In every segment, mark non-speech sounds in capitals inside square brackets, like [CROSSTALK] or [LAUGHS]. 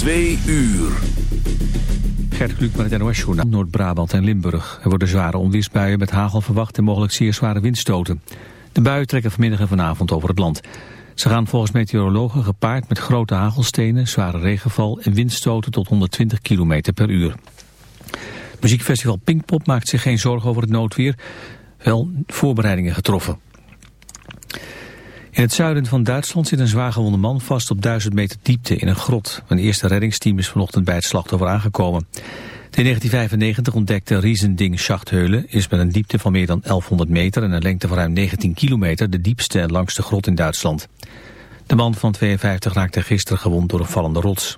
Twee uur. Gert Kluk met het NOS-journaal. Noord-Brabant en Limburg. Er worden zware onweersbuien met hagel verwacht en mogelijk zeer zware windstoten. De buien trekken vanmiddag en vanavond over het land. Ze gaan volgens meteorologen gepaard met grote hagelstenen, zware regenval en windstoten tot 120 km per uur. Muziekfestival Pinkpop maakt zich geen zorgen over het noodweer. Wel voorbereidingen getroffen. In het zuiden van Duitsland zit een zwaargewonde man vast op 1000 meter diepte in een grot. Een eerste reddingsteam is vanochtend bij het slachtoffer aangekomen. in 1995 ontdekte Riesending Schachtheulen is met een diepte van meer dan 1100 meter en een lengte van ruim 19 kilometer de diepste en langste grot in Duitsland. De man van 52 raakte gisteren gewond door een vallende rots.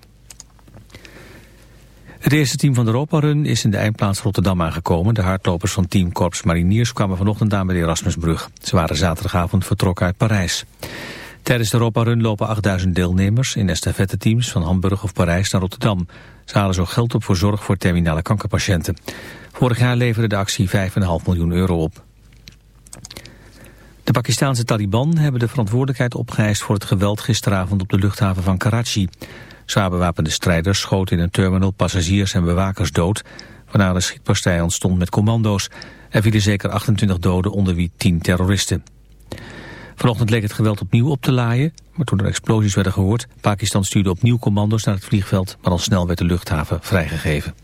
Het eerste team van de Europa-run is in de eindplaats Rotterdam aangekomen. De hardlopers van team Korps Mariniers kwamen vanochtend aan bij de Erasmusbrug. Ze waren zaterdagavond vertrokken uit Parijs. Tijdens de Europa-run lopen 8000 deelnemers in estafette-teams van Hamburg of Parijs naar Rotterdam. Ze halen zo geld op voor zorg voor terminale kankerpatiënten. Vorig jaar leverde de actie 5,5 miljoen euro op. De Pakistanse Taliban hebben de verantwoordelijkheid opgeëist voor het geweld gisteravond op de luchthaven van Karachi. Zwaar strijders schoten in een terminal passagiers en bewakers dood... waarna de schietpartij ontstond met commando's. Er vielen zeker 28 doden, onder wie 10 terroristen. Vanochtend leek het geweld opnieuw op te laaien... maar toen er explosies werden gehoord... Pakistan stuurde opnieuw commando's naar het vliegveld... maar al snel werd de luchthaven vrijgegeven.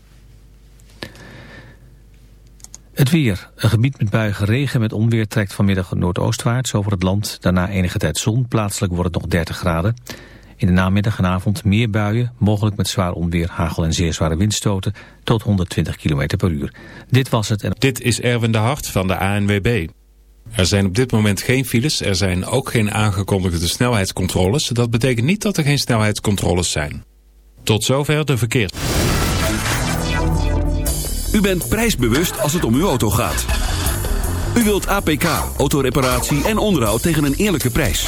Het weer. Een gebied met buiige regen met onweer trekt vanmiddag noordoostwaarts over het land. Daarna enige tijd zon. Plaatselijk wordt het nog 30 graden. In de namiddag en avond meer buien, mogelijk met zwaar onweer, hagel en zeer zware windstoten tot 120 km per uur. Dit was het. En... Dit is Erwin de Hart van de ANWB. Er zijn op dit moment geen files, er zijn ook geen aangekondigde snelheidscontroles. Dat betekent niet dat er geen snelheidscontroles zijn. Tot zover de verkeer. U bent prijsbewust als het om uw auto gaat. U wilt APK, autoreparatie en onderhoud tegen een eerlijke prijs.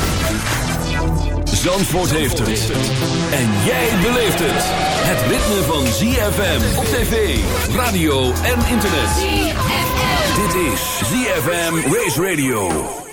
Zandvoort heeft het. En jij beleeft het. Het ritme van ZFM op tv, radio en internet. Dit is ZFM Race Radio.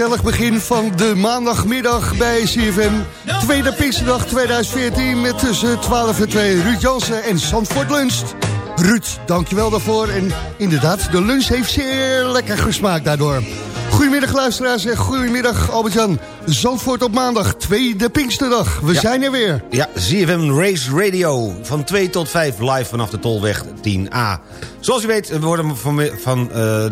Gezellig begin van de maandagmiddag bij CFM. Tweede Pinksterdag 2014 met tussen 12 en 2 Ruud Jansen en Zandvoort Lunst. Ruud, dankjewel daarvoor. En inderdaad, de lunch heeft zeer lekker gesmaakt daardoor. Goedemiddag luisteraars en goedemiddag Albert-Jan. Zandvoort op maandag, tweede Pinksterdag. We zijn er weer. Ja, ZFM Race Radio. Van 2 tot 5 live vanaf de Tolweg 10A. Zoals u weet worden van, van uh,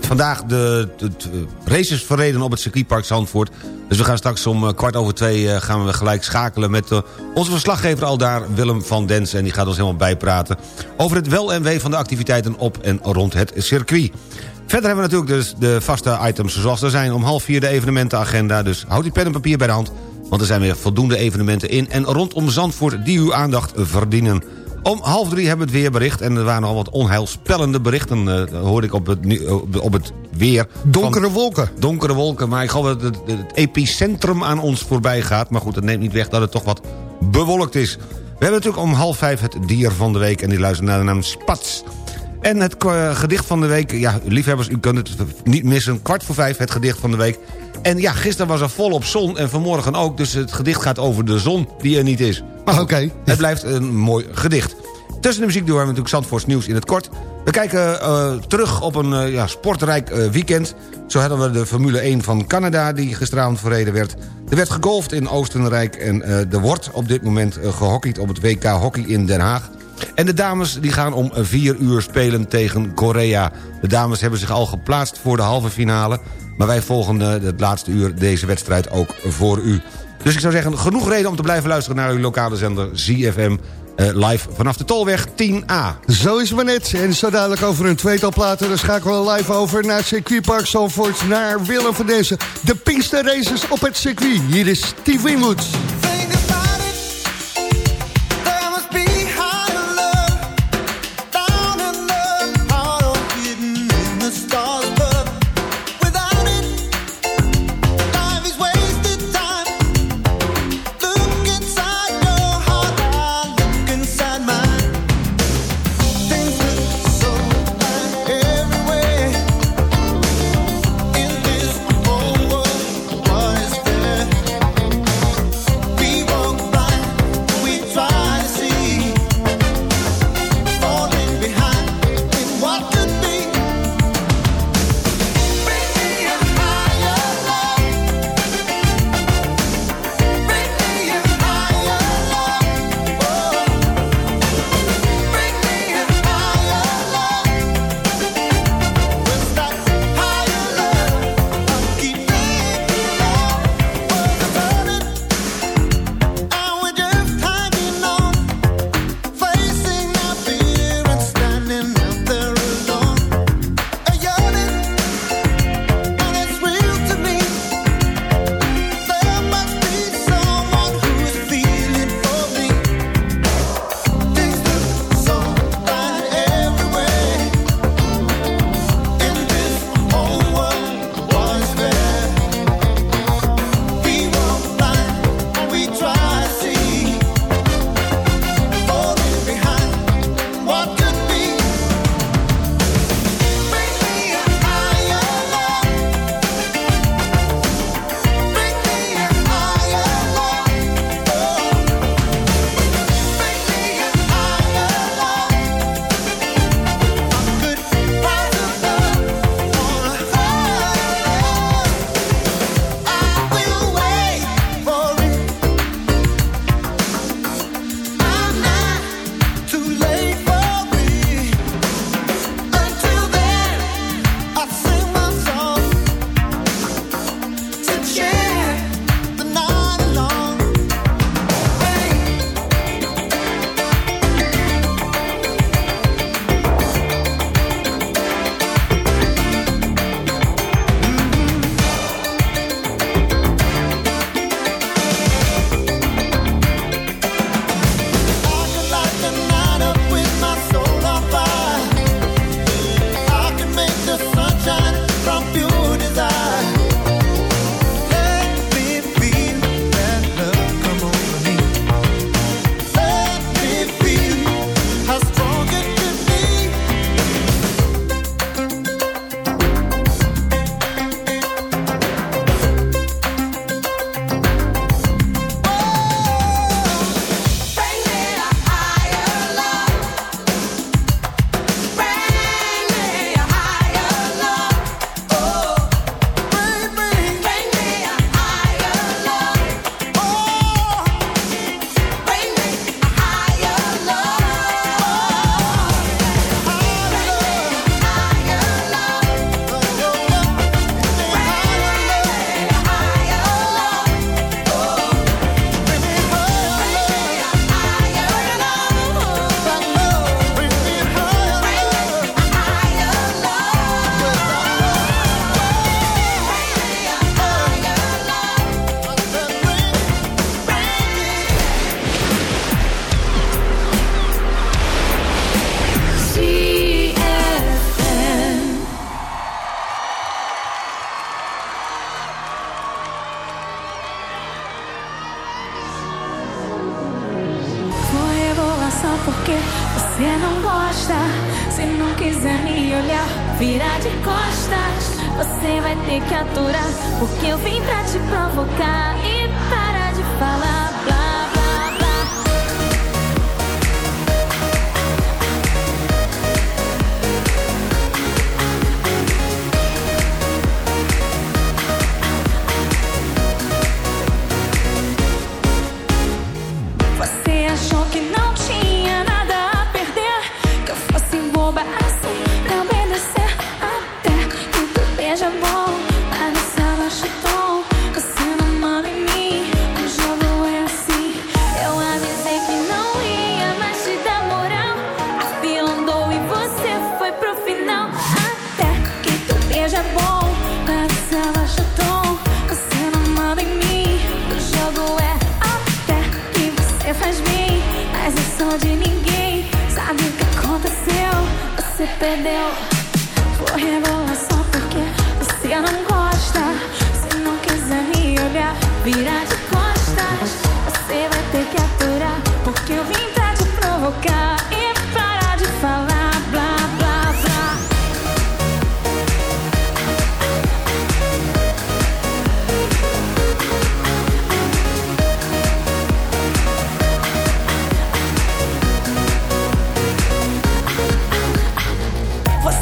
vandaag de, de, de, races verreden op het circuitpark Zandvoort. Dus we gaan straks om uh, kwart over twee uh, gaan we gelijk schakelen met onze verslaggever al daar, Willem van Densen. En die gaat ons helemaal bijpraten over het wel en wee van de activiteiten op en rond het circuit. Verder hebben we natuurlijk dus de vaste items zoals er zijn. Om half vier de evenementenagenda, dus houd die pen en papier bij de hand... want er zijn weer voldoende evenementen in en rondom Zandvoort... die uw aandacht verdienen. Om half drie hebben we het weerbericht. En er waren al wat onheilspellende berichten, uh, hoorde ik op het, op het weer. Donkere wolken. Donkere wolken, maar ik geloof dat het, het, epicentrum aan ons voorbij gaat. Maar goed, dat neemt niet weg dat het toch wat bewolkt is. We hebben natuurlijk om half vijf het dier van de week... en die luistert naar de naam Spats... En het gedicht van de week, ja, liefhebbers, u kunt het niet missen. Kwart voor vijf, het gedicht van de week. En ja, gisteren was er volop zon en vanmorgen ook... dus het gedicht gaat over de zon die er niet is. Maar Oké. het blijft een mooi gedicht. Tussen de muziek door hebben we natuurlijk Zandvoorts nieuws in het kort. We kijken uh, terug op een uh, ja, sportrijk uh, weekend. Zo hadden we de Formule 1 van Canada die gisteravond verreden werd. Er werd gegolfd in Oostenrijk en er wordt op dit moment gehockeyd op het WK Hockey in Den Haag. En de dames die gaan om vier uur spelen tegen Korea. De dames hebben zich al geplaatst voor de halve finale... maar wij volgen het laatste uur deze wedstrijd ook voor u. Dus ik zou zeggen, genoeg reden om te blijven luisteren... naar uw lokale zender ZFM uh, live vanaf de Tolweg 10A. Zo is het maar net. En zo dadelijk over een tweetal platen. Dan schakelen we live over naar het circuitpark Zalvoort... naar Willem van deze. De Pinkster Races op het circuit. Hier is Steve Winwood.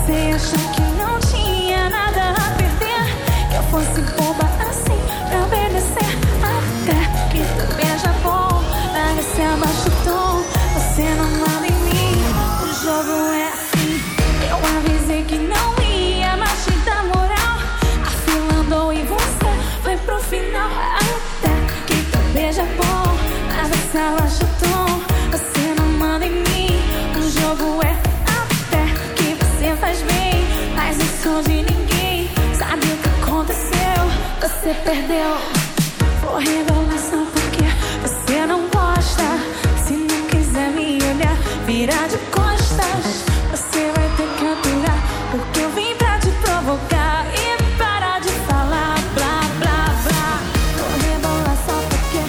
Você achou que não tinha nada a perder? Que eu fosse boba perdeu. Rebolar só porque você não gosta. Se não quiser me olhar, virar de costas. Você vai ter que aturar, porque eu vim pra te provocar e parar de falar blá blá blá. Rebolar só porque.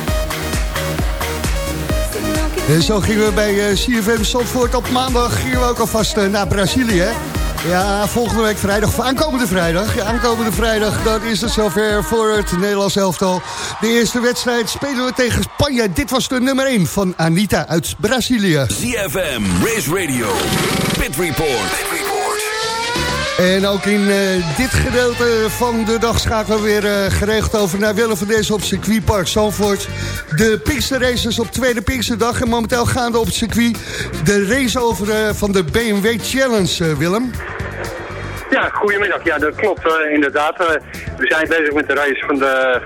Se não quiser. En zo gingen we bij eh, CFM Zandvoort op maandag gingen we ook alvast eh, naar Brazilië. hè? Ja, volgende week vrijdag, aankomende vrijdag. Ja, aankomende vrijdag, dan is het zover voor het Nederlands elftal. De eerste wedstrijd spelen we tegen Spanje. Dit was de nummer 1 van Anita uit Brazilië. ZFM, Race Radio, Pit Report. En ook in eh, dit gedeelte van de dag schakelen we weer eh, geregeld over naar Willem van Dezen op circuitpark Zandvoort. De Pinkster Races op tweede Pinksterdag en momenteel gaande op het circuit de race over eh, van de BMW Challenge, Willem. Ja, goedemiddag. Ja, dat klopt inderdaad. We zijn bezig met de race van de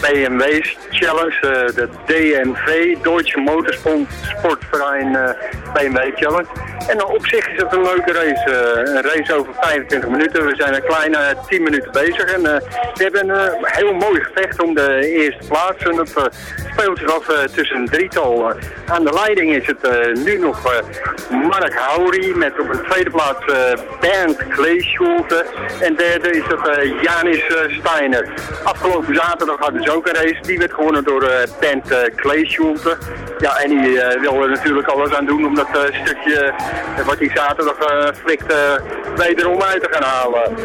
BMW Challenge, de DMV, Deutsche Motorsportverein BMW Challenge. En eh, op zich is het een leuke race. eh, een race over 25 minuten. We zijn een kleine 10 minuten bezig. En eh, we hebben een eh, heel mooi gevecht om de eerste plaats. En eh, speelt zich af eh, tussen een drietal. Eh, aan de leiding is het eh, nu nog eh, Mark Houry met op de tweede plaats eh, Bernd Kleeschulte. En derde is het eh, Janis eh, Steiner. Afgelopen zaterdag hadden ze ook een race. Die werd gewonnen door eh, uh, Kleeschulte. Ja, en die eh, wil er natuurlijk alles aan doen om dat eh, stukje eh, wat hij zaterdag eh flikt eh, wederom uit te gaan halen.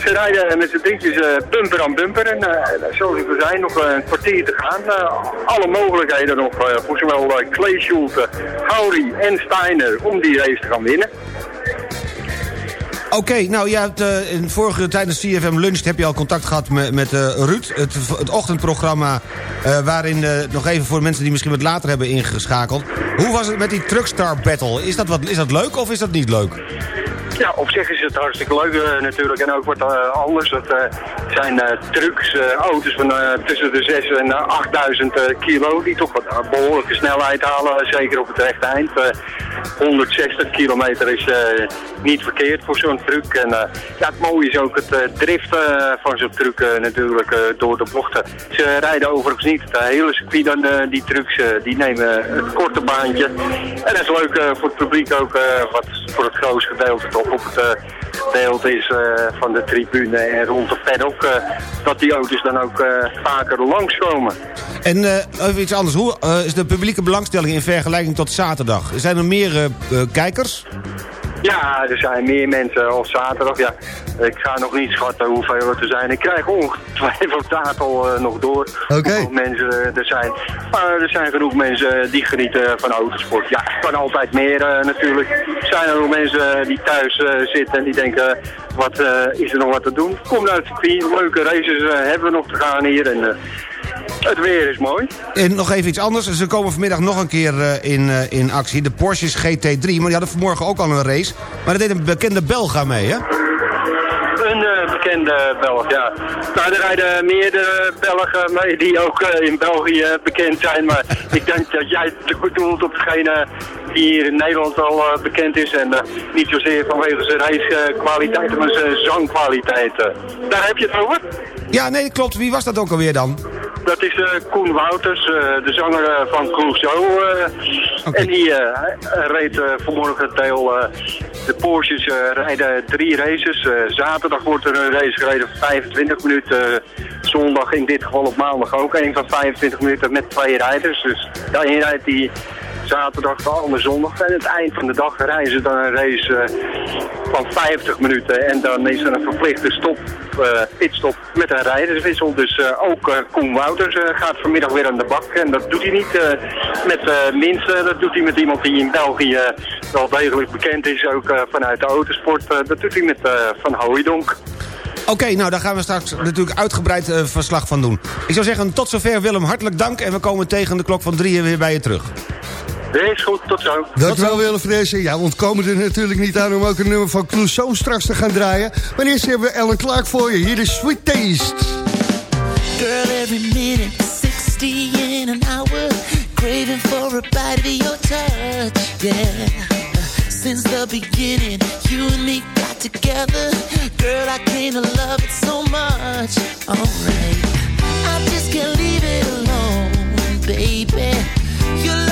Ze rijden met z'n drietjes eh, bumper aan bumper. En zoals ik al zei, nog een kwartier te gaan. Alle mogelijkheden nog voor zowel uh, Kleeschulte, Houry en Steiner om die race te gaan winnen. Oké, nou ja, het, eh, in vorige tijdens CFM Lunch heb je al contact gehad met, met eh, Ruud. Het, het ochtendprogramma eh, waarin, nog even voor mensen die misschien wat later hebben ingeschakeld. Hoe was het met die Truckstar Battle? Is dat, wat, is dat leuk of is dat niet leuk? Ja, op zich is het hartstikke leuk eh, natuurlijk en ook wat eh, anders. Het eh, zijn trucks, auto's van tussen de 6 en eh, 8000 eh, kilo die toch wat eh, behoorlijke snelheid halen, zeker op het rechte eind. Eh, 160 kilometer is niet verkeerd voor zo'n truck. En ja, het mooie is ook het driften van zo'n truck natuurlijk door de bochten. Ze rijden overigens niet het hele circuit dan die trucks, die nemen het korte baantje. En dat is leuk voor het publiek ook, wat voor het grootste gedeelte toch op het eh, gedeelte is eh, van de tribune en rond de paddock, eh, dat die auto's dan ook vaker langskomen. En even iets anders. Hoe is de publieke belangstelling in vergelijking tot zaterdag? Zijn er meer kijkers? Ja, er zijn meer mensen op zaterdag. Ja, ik ga nog niet schatten hoeveel het er zijn. Ik krijg ongetwijfeld data uh, nog door Oké. hoeveel mensen er zijn. Maar er zijn genoeg mensen die genieten van autosport. Ja, het kan altijd meer uh, natuurlijk. Er zijn er nog mensen die thuis uh, zitten en die denken, wat is er nog wat te doen? Kom naar het circuit, leuke races hebben we nog te gaan hier. En, het weer is mooi. En nog even iets anders. Ze komen vanmiddag nog een keer uh, in, uh, in actie. De Porsches GT3. Maar die hadden vanmorgen ook al een race. Maar dat deed een bekende Belga mee, hè? Een uh, bekende Belg, ja. Nou, er rijden meerdere Belgen mee die ook in België bekend zijn. Maar ik denk dat jij bedoelt op degene die hier in Nederland al bekend is. En niet zozeer vanwege zijn racekwaliteit, maar zijn zangkwaliteit. Daar heb je het over? Ja, nee, klopt. Wie was dat ook alweer dan? Dat is uh, Koen Wouters, uh, de zanger uh, van Clouseau. Okay. En die reed vanmorgen deel. de Porsches rijden drie races. zaterdag wordt er een race gereden van 25 minuten. zondag in dit geval op maandag ook een van 25 minuten met twee rijders. Dus daarin rijdt die zaterdag, de zondag. En het eind van de dag rijden ze dan een race uh, van 50 minuten. En dan is er een verplichte stop, uh, pitstop met een rijderswissel. Dus uh, ook Koen Wouters gaat vanmiddag weer aan de bak. En dat doet hij niet met Minsen, dat doet hij met iemand die in België wel degelijk bekend is. Ook vanuit de autosport. dat doet hij met Van Hooijdonk. Oké, okay, nou daar gaan we straks natuurlijk uitgebreid uh, verslag van doen. Ik zou zeggen, tot zover Willem, hartelijk dank. En we komen tegen de klok van drieën weer bij je terug. Is goed, tot zo. Dankjewel Willem van deze. Ja, we ontkomen er natuurlijk niet aan om ook een nummer van Clouseau straks te gaan draaien. Maar eerst hebben we Ellen Clark voor je. Hier is Sweet Taste. Girl, every minute, 60 in an hour. Craving for a bite of your touch, yeah. Since the beginning, you and me together. Girl, I came to love it so much. Alright, I just can't leave it alone, baby. Your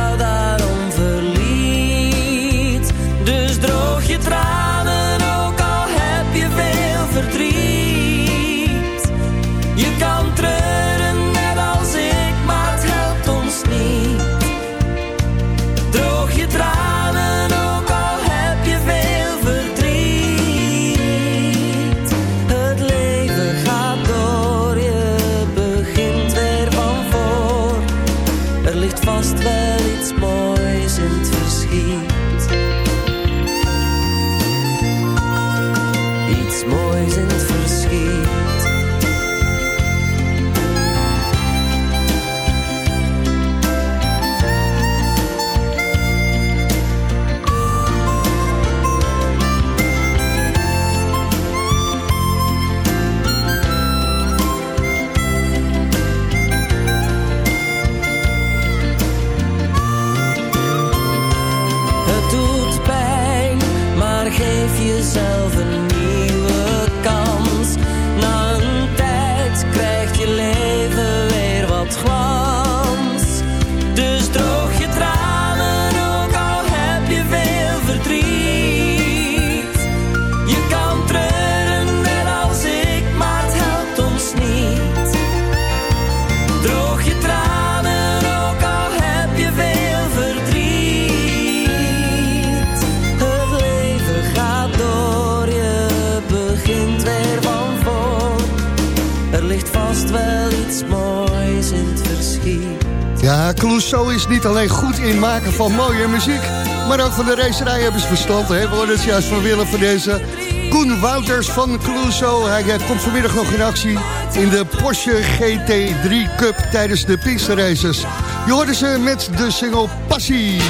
van mooie muziek... maar ook van de racerij hebben ze verstand. We hoorden het juist van Willem van deze. Koen Wouters van Clouseau. Hij eh, komt vanmiddag nog in actie in de Porsche GT3 Cup tijdens de Races. Je ze met de single Passie.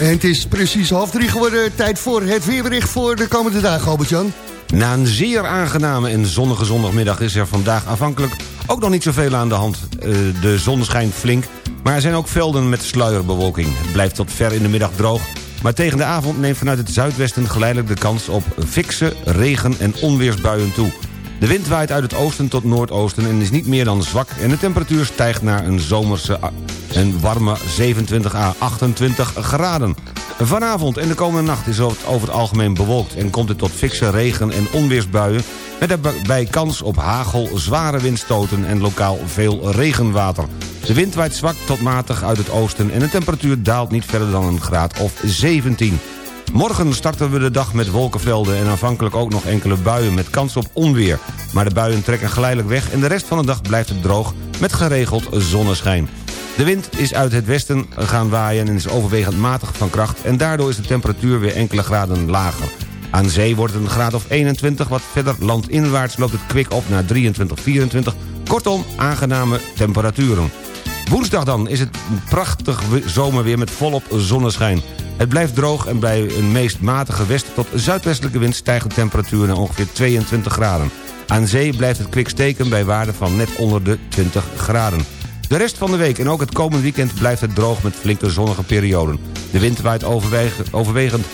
En het is precies half drie geworden. Tijd voor het weerbericht voor de komende dagen, Albert-Jan. Na een zeer aangename en zonnige zondagmiddag is er vandaag afhankelijk ook nog niet zoveel aan de hand. Eh, de zon schijnt flink, maar er zijn ook velden met sluierbewolking. Het blijft tot ver in de middag droog, maar tegen de avond neemt vanuit het zuidwesten geleidelijk de kans op fikse regen- en onweersbuien toe. De wind waait uit het oosten tot noordoosten en is niet meer dan zwak... en de temperatuur stijgt naar een zomerse en warme 27 à 28 graden. Vanavond en de komende nacht is het over het algemeen bewolkt... en komt het tot fikse regen- en onweersbuien... met daarbij kans op hagel, zware windstoten en lokaal veel regenwater. De wind waait zwak tot matig uit het oosten... en de temperatuur daalt niet verder dan een graad of 17. Morgen starten we de dag met wolkenvelden en aanvankelijk ook nog enkele buien met kans op onweer. Maar de buien trekken geleidelijk weg en de rest van de dag blijft het droog met geregeld zonneschijn. De wind is uit het westen gaan waaien en is overwegend matig van kracht... en daardoor is de temperatuur weer enkele graden lager. Aan zee wordt het een graad of 21, wat verder landinwaarts loopt het kwik op naar 23, 24. Kortom, aangename temperaturen. Woensdag dan is het prachtig zomerweer met volop zonneschijn. Het blijft droog en bij een meest matige west- tot zuidwestelijke wind... stijgt de temperatuur naar ongeveer 22 graden. Aan zee blijft het kwik steken bij waarde van net onder de 20 graden. De rest van de week en ook het komende weekend blijft het droog met flinke zonnige perioden. De wind waait overwegend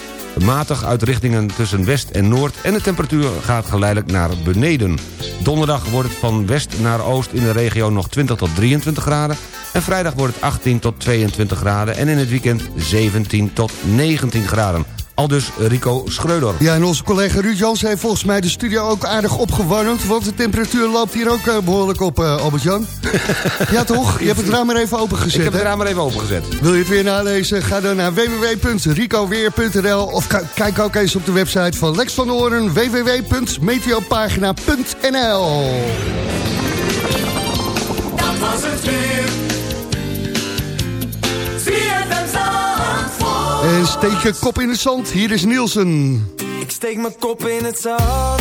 matig uit richtingen tussen west en noord... en de temperatuur gaat geleidelijk naar beneden. Donderdag wordt het van west naar oost in de regio nog 20 tot 23 graden... en vrijdag wordt het 18 tot 22 graden... en in het weekend 17 tot 19 graden. Al dus Rico Schreuder. Ja, en onze collega Ruud Jans heeft volgens mij de studio ook aardig opgewarmd... want de temperatuur loopt hier ook uh, behoorlijk op, uh, Albert-Jan. [LAUGHS] ja, toch? Je hebt het raam maar even opengezet, Ik heb het raam maar even opengezet. Wil je het weer nalezen? Ga dan naar www.ricoweer.nl of kijk ook eens op de website van Lex van de Hoorn... www.meteopagina.nl Dat was het weer. Steek je kop in het zand, hier is Nielsen. Ik steek mijn kop in het zand.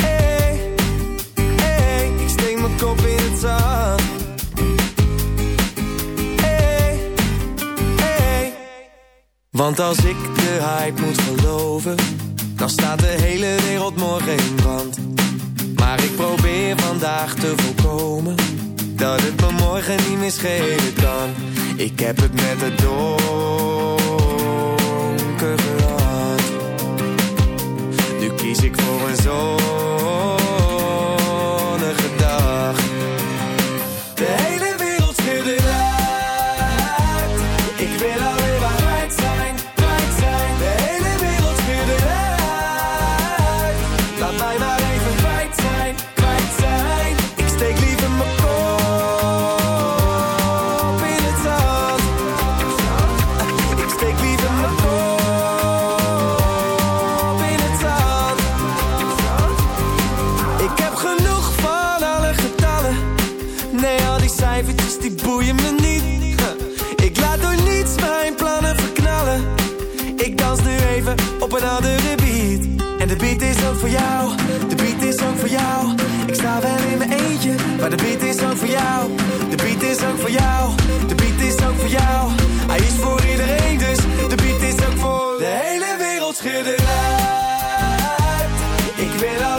Hey, hey, ik steek mijn kop in het zand. Hey, hey. Want als ik de hype moet geloven, dan staat de hele wereld morgen in brand. Maar ik probeer vandaag te voorkomen, dat het me morgen niet meer schelen kan. Ik heb het met het donker gehad. Nu kies ik voor een zonnige Ik wil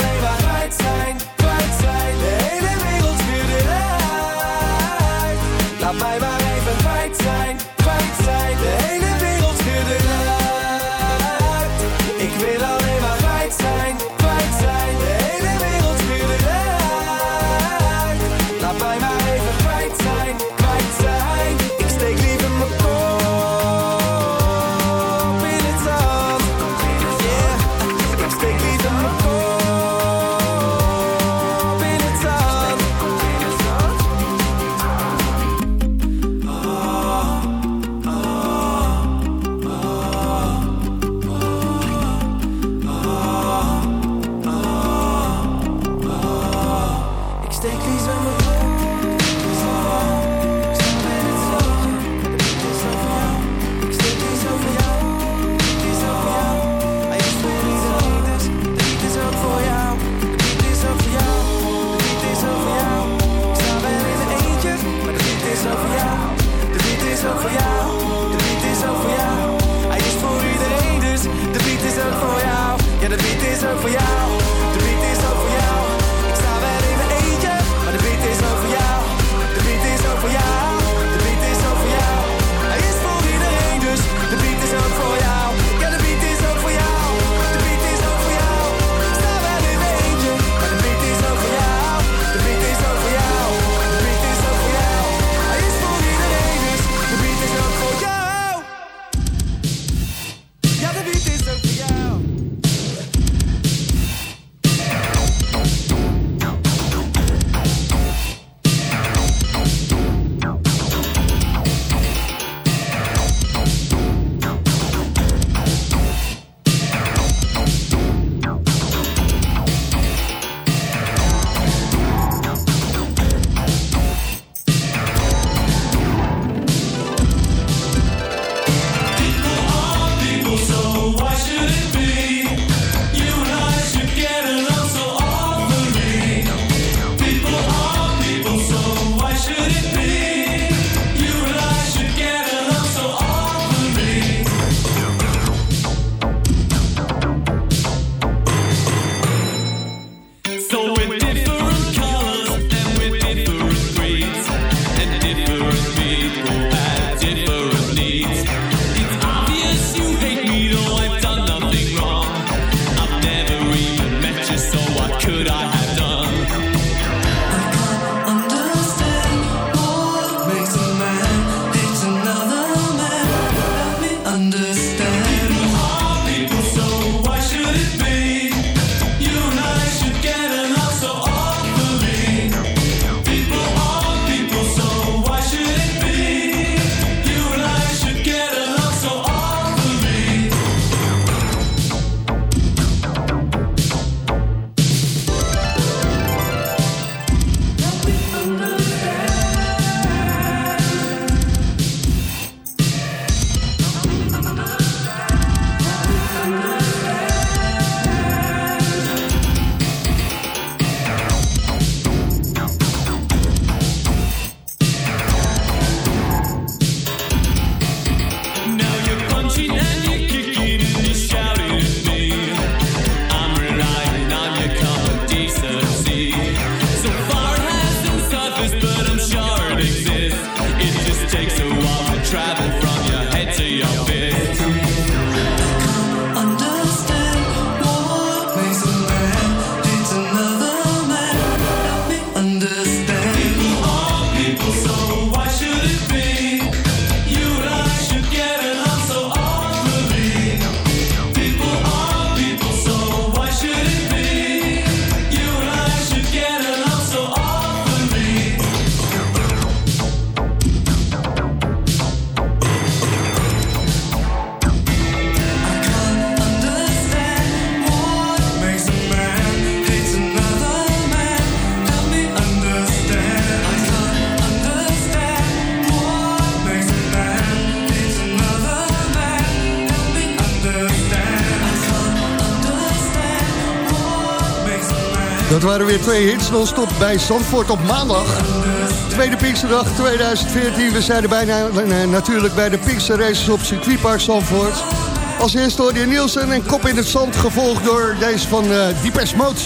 weer twee hits non-stop bij Zandvoort op maandag. Tweede Pinksterdag 2014. We zijn er bijna natuurlijk bij de Pinkster Races op circuitpark Zandvoort. Als eerste hoorde je Nielsen en Kop in het Zand... gevolgd door deze van uh, Deepest Mode.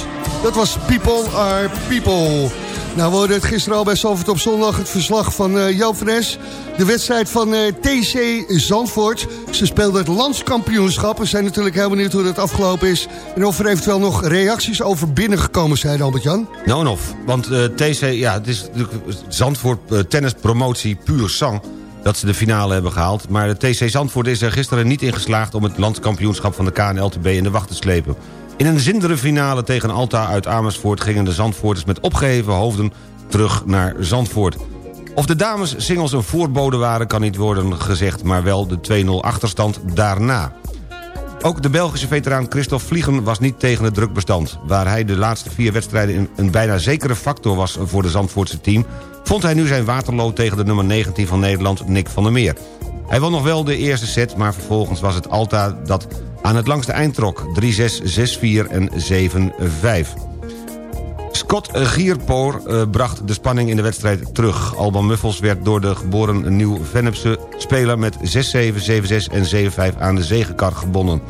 Dat was People Are People. Nou, we hoorden het gisteren al bij Zandvoort op zondag... het verslag van uh, Joop. De wedstrijd van uh, TC Zandvoort. Ze speelden het landskampioenschap. We zijn natuurlijk heel benieuwd hoe dat afgelopen is. En of er eventueel nog reacties over binnengekomen zijn, Albert-Jan. Nou of, want uh, TC, ja, het is Zandvoort uh, tennispromotie puur sang dat ze de finale hebben gehaald. Maar de TC Zandvoort is er gisteren niet in geslaagd... om het landskampioenschap van de KNLTB in de wacht te slepen. In een zindere finale tegen Alta uit Amersfoort... gingen de Zandvoorters met opgeheven hoofden terug naar Zandvoort. Of de dames singles een voorbode waren kan niet worden gezegd... maar wel de 2-0 achterstand daarna. Ook de Belgische veteraan Christophe Vliegen was niet tegen het drukbestand. Waar hij de laatste vier wedstrijden een bijna zekere factor was voor de Zandvoortse team... vond hij nu zijn waterlood tegen de nummer 19 van Nederland, Nick van der Meer. Hij won nog wel de eerste set, maar vervolgens was het Alta dat aan het langste eind trok. 3-6, 6-4 en 7-5. Scott Gierpoor uh, bracht de spanning in de wedstrijd terug. Alban Muffels werd door de geboren Nieuw-Vennepse speler... met 6-7, 7-6 en 7-5 aan de zegenkar gebonden.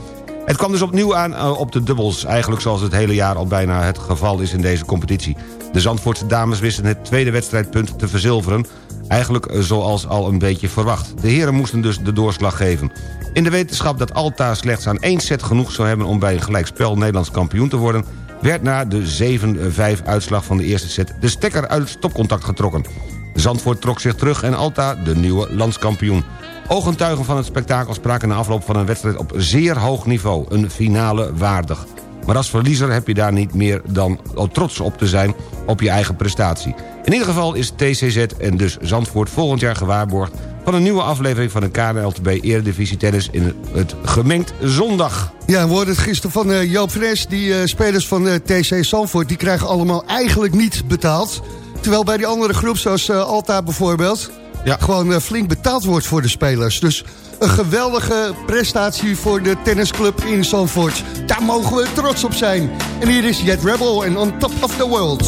Het kwam dus opnieuw aan uh, op de dubbels. Eigenlijk zoals het hele jaar al bijna het geval is in deze competitie. De Zandvoortse dames wisten het tweede wedstrijdpunt te verzilveren. Eigenlijk uh, zoals al een beetje verwacht. De heren moesten dus de doorslag geven. In de wetenschap dat Alta slechts aan één set genoeg zou hebben... om bij een gelijkspel Nederlands kampioen te worden werd na de 7-5 uitslag van de eerste set... de stekker uit het stopcontact getrokken. Zandvoort trok zich terug en Alta de nieuwe landskampioen. Ooggetuigen van het spektakel spraken na afloop van een wedstrijd op zeer hoog niveau. Een finale waardig. Maar als verliezer heb je daar niet meer dan trots op te zijn op je eigen prestatie. In ieder geval is TCZ en dus Zandvoort volgend jaar gewaarborgd... van een nieuwe aflevering van de KNLTB Eredivisie Tennis in het gemengd zondag. Ja, we hoorden het gisteren van uh, Joop Fres. Die uh, spelers van uh, TC Zandvoort die krijgen allemaal eigenlijk niet betaald. Terwijl bij die andere groep, zoals Alta bijvoorbeeld... Ja. gewoon flink betaald wordt voor de spelers. Dus een geweldige prestatie voor de tennisclub in Zandvoort. Daar mogen we trots op zijn. En hier is Jet Rebel en On Top of the World.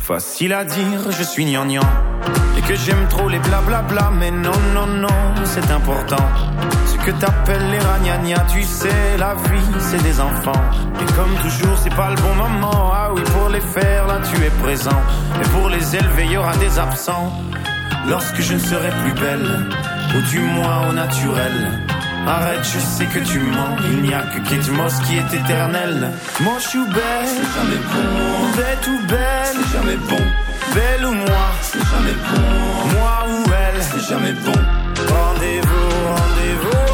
Facile à dire, je suis gnangnan. Et que j'aime trop les blablabla Mais non, non, non, c'est important que t'appelles les ragnagnas Tu sais, la vie, c'est des enfants Et comme toujours, c'est pas le bon moment Ah oui, pour les faire, là, tu es présent Et pour les élever, y aura des absents Lorsque je ne serai plus belle Ou du moins au naturel Arrête, je sais que tu mens. Il n'y a que Kate Moss qui est éternelle. Moi, je suis belle, c'est jamais bon. Bête ou belle, c'est jamais bon. Belle ou moi, c'est jamais bon. Moi ou elle, c'est jamais bon. Rendez-vous, rendez-vous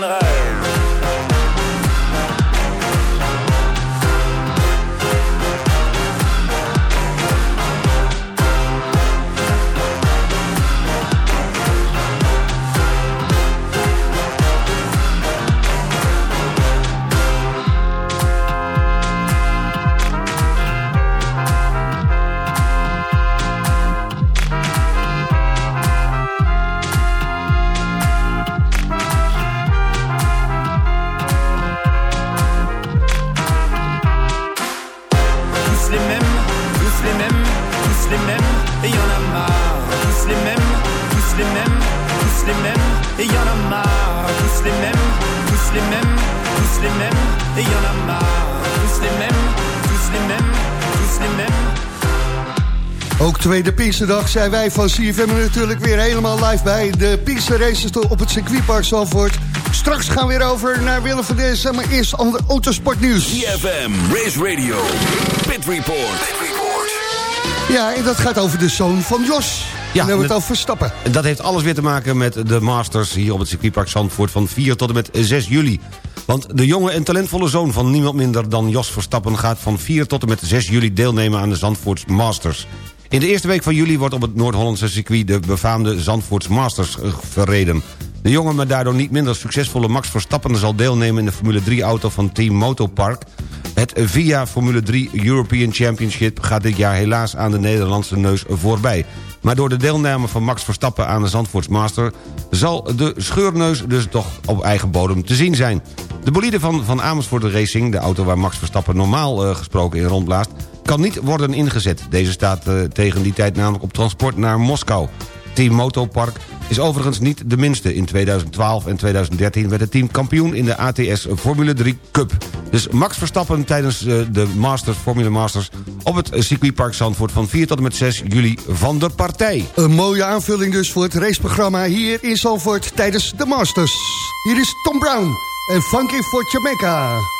Reinreich. Ook tweede Pinksterdag zijn wij van CFM natuurlijk weer helemaal live bij. De Pinkster Races op het circuitpark Zalvoort. Straks gaan we weer over naar Willem van Dezen, maar eerst ander autosportnieuws. CFM, Race Radio, Pit Report. Ja, en dat gaat over de zoon van Jos. Ja, dan hebben we het over Verstappen. Dat heeft alles weer te maken met de Masters hier op het circuitpark Zandvoort... van 4 tot en met 6 juli. Want de jonge en talentvolle zoon van niemand minder dan Jos Verstappen... gaat van 4 tot en met 6 juli deelnemen aan de Zandvoorts Masters. In de eerste week van juli wordt op het Noord-Hollandse circuit... de befaamde Zandvoorts Masters verreden. De jonge, maar daardoor niet minder succesvolle Max Verstappen... zal deelnemen in de Formule 3-auto van Team Motopark. Het VIA Formule 3 European Championship gaat dit jaar helaas aan de Nederlandse neus voorbij. Maar door de deelname van Max Verstappen aan de Zandvoorts Master... zal de scheurneus dus toch op eigen bodem te zien zijn. De bolide van, van Amersfoort Racing, de auto waar Max Verstappen normaal eh, gesproken in rondblaast... kan niet worden ingezet. Deze staat eh, tegen die tijd namelijk op transport naar Moskou. Team Motopark is overigens niet de minste. In 2012 en 2013 werd het team kampioen in de ATS Formule 3 Cup. Dus Max Verstappen tijdens eh, de Masters, Formule Masters... op het circuitpark Zandvoort van 4 tot en met 6 juli van de partij. Een mooie aanvulling dus voor het raceprogramma hier in Zalvoort tijdens de Masters. Hier is Tom Brown en Funky for Jamaica.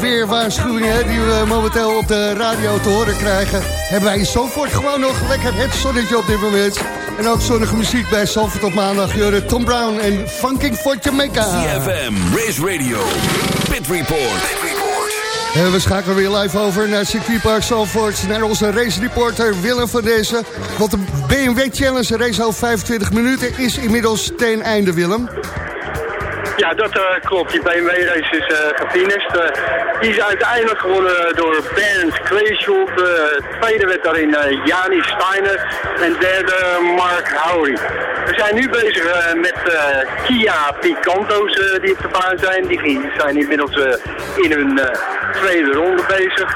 Weerwaarschuwingen hè, die we momenteel op de radio te horen krijgen... hebben wij in Zandvoort gewoon nog lekker het zonnetje op dit moment. En ook zonnige muziek bij Zandvoort op maandag. Jure Tom Brown en Funking for Jamaica. CFM, Race Radio, Pit Report. En we schakelen weer live over naar circuitpark Zandvoort... naar onze race reporter Willem van Dezen. Want de BMW Challenge race al 25 minuten is inmiddels ten einde, Willem. Ja, dat eh, klopt. Die BMW-race is uh, gefinished. Eh, die is uiteindelijk gewonnen door Bernd Kleeshoek. tweede werd daarin Jani Steiner. En derde Mark Houry. We zijn nu bezig met Kia Picanto's die op de baan zijn. Die zijn inmiddels in hun tweede ronde bezig.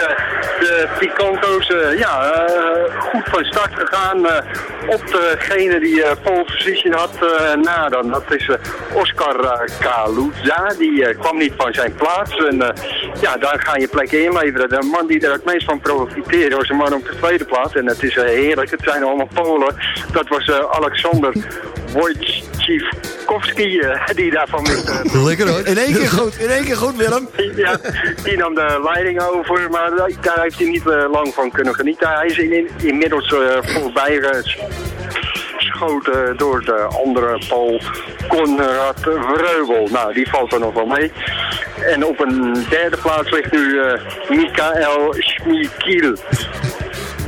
de Picanto's, ja, goed van start gegaan. op degene die pole position had. na dan, dat is Oscar. Kaluza, die uh, kwam niet van zijn plaats. En uh, ja, daar ga je plek inleveren. De man die er het meest van profiteerde was een man op de tweede plaats. En het is uh, heerlijk, het zijn allemaal Polen. Dat was Alexander Wojciechowski, die daarvan wist. Lekker hoor, in één keer goed, in één keer goed Willem. ja, die nam de leiding over, maar daar heeft hij niet lang van kunnen genieten. Hij is in, inmiddels voorbij geschoten door de andere Pool, Konrad Vreubel. Nou, die valt er nog wel mee. En op een derde plaats ligt nu Mikael Schmikiel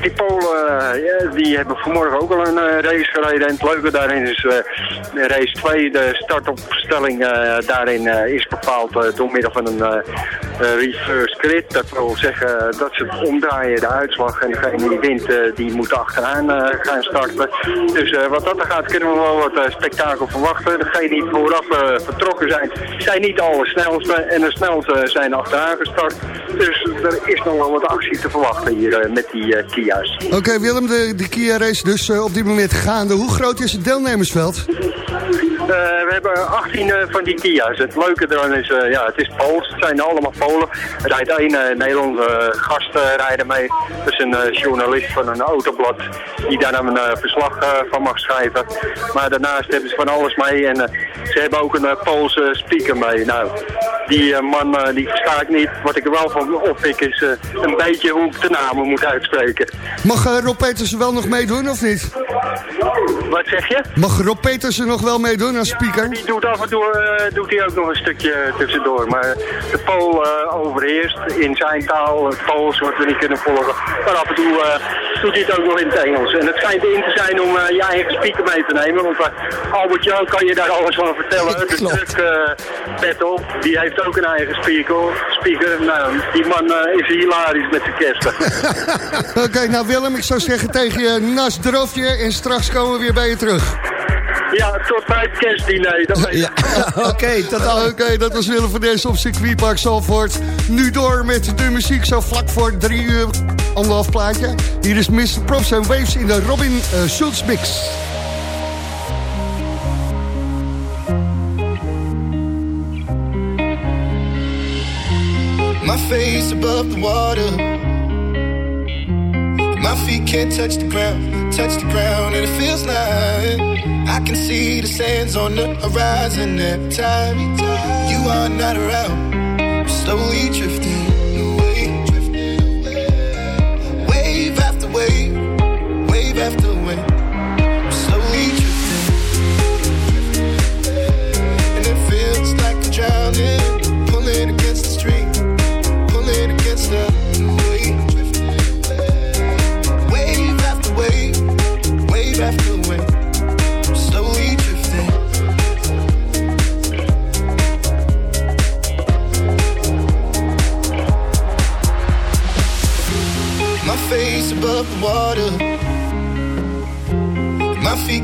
die Polen ja, die hebben vanmorgen ook al een uh, race gereden. En het leuke daarin is uh, race 2. De startopstelling daarin is bepaald door middel van een reverse grid. Dat wil zeggen dat ze omdraaien de uitslag. En degene die wint, die moet achteraan gaan starten. Dus wat dat er gaat, kunnen we wel wat spektakel verwachten. Degenen die vooraf vertrokken zijn, zijn niet alle snelste. En de snelste zijn achteraan gestart. Dus er is nog wel wat actie te verwachten hier met die Kia. Oké Willem, de, de Kia race dus uh, op dit moment gaande. Hoe groot is het deelnemersveld? Uh, we hebben 18 uh, van die Kia's. Het leuke eraan is, uh, ja, het is Pools. Het zijn allemaal Polen. Er rijdt één Nederlandse gast rijden mee. Dat is een journalist van een autoblad die daar dan een verslag van mag schrijven. Maar daarnaast hebben ze van alles mee en ze hebben ook een Poolse speaker mee. Nou, die man die versta ik niet. Wat ik er wel van oppik is een beetje hoe ik de namen moet uitspreken. Mag Rob Petersen wel nog meedoen of niet? Wat zeg je? Mag Rob Petersen nog wel meedoen speaker? Die doet af en toe uh, doet hij ook nog een stukje tussendoor. Maar de Pool uh, overheerst in zijn taal. Het Pools wat we niet kunnen volgen. Maar af en toe uh, doet hij het ook nog in het Engels. En het schijnt in te zijn om je eigen speaker mee te nemen. Want Albert Jan kan je daar alles van vertellen. [LAUGHS] De druk battle, die heeft ook een eigen speaker. speaker. Nou, die man is hilarisch met zijn kersten. [LAUGHS] Oké, nou Willem, ik zou zeggen tegen je nas drofje en straks komen we weer bij je terug. Ja, tot bij het kerstdiner. Dat ja. [LAUGHS] Oké, okay, Oké, okay, dat was Willem van deze op circuitpark Zalvoort. Nu door met de muziek, zo vlak voor drie uur, anderhalf plaatje. Hier is Mr. Props and Waves in de Robin uh, Schultz mix. My face above the water My feet can't touch the ground, touch the ground, and it feels like I can see the sands on the horizon every time you are not around. I'm slowly drifting away. Wave after wave, wave after wave. I'm slowly drifting, and it feels like I'm drowning,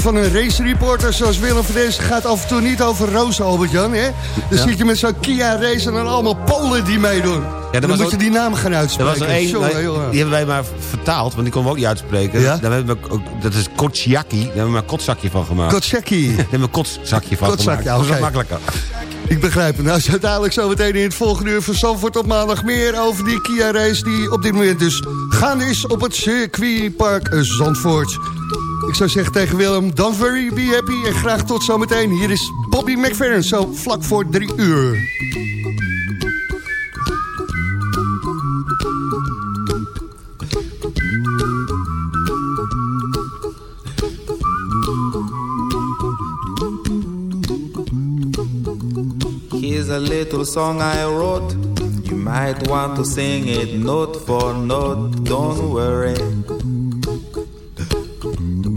Van een race reporter zoals Willem van Dees gaat af en toe niet over rozen, Albert-Jan. Dan Ja. zit je met zo'n Kia race en dan allemaal Polen die meedoen. er dan moet ook- je die namen gaan uitspreken. was er één, wij- die hebben wij maar vertaald, want die konden we ook niet uitspreken. Ja? Daar hebben we dat is Kotsiaki, daar hebben we maar een kotzakje van gemaakt. Kotsaki. [LAUGHS] Daar hebben we een kotzakje van Kotzakje, gemaakt. Dat is makkelijker. Ik begrijp het. Nou, zo dadelijk zo meteen in het volgende uur van Zandvoort op maandag meer over die Kia race die op dit moment dus gaande is op het circuitpark Zandvoort. Ik zou zeggen tegen Willem, don't worry, be happy en graag tot zometeen. Hier is Bobby McFerrin, zo vlak voor drie uur. Here's a little song I wrote. You might want to sing it note for note. Don't worry.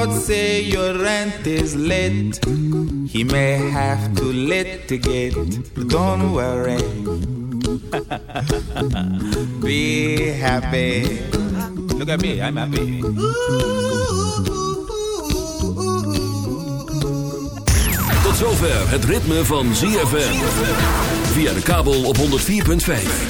Landlord say your rent is late. He may have to litigate. Don't worry. [LAUGHS] Be happy. Look at me, I'm happy. Tot zover het ritme van ZFM. Via de kabel op 104.5.